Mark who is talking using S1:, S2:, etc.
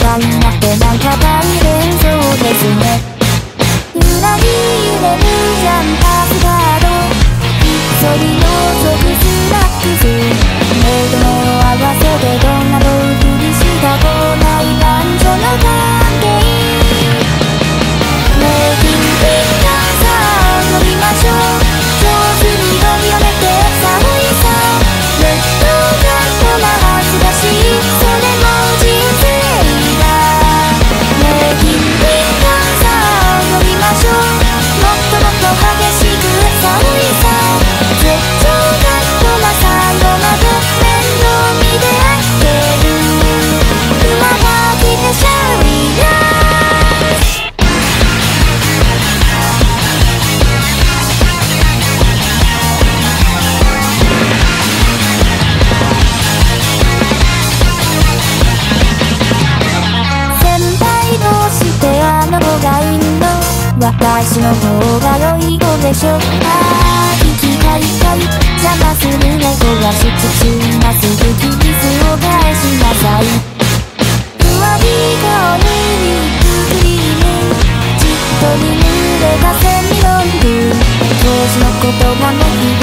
S1: らになってなんか私の方が良い子でしょああ生きたいたい邪魔する猫はしつつまっす。ぐキスを返しなさい。ふわり香るリップクリームじっとに濡れた千本分当時の言葉の日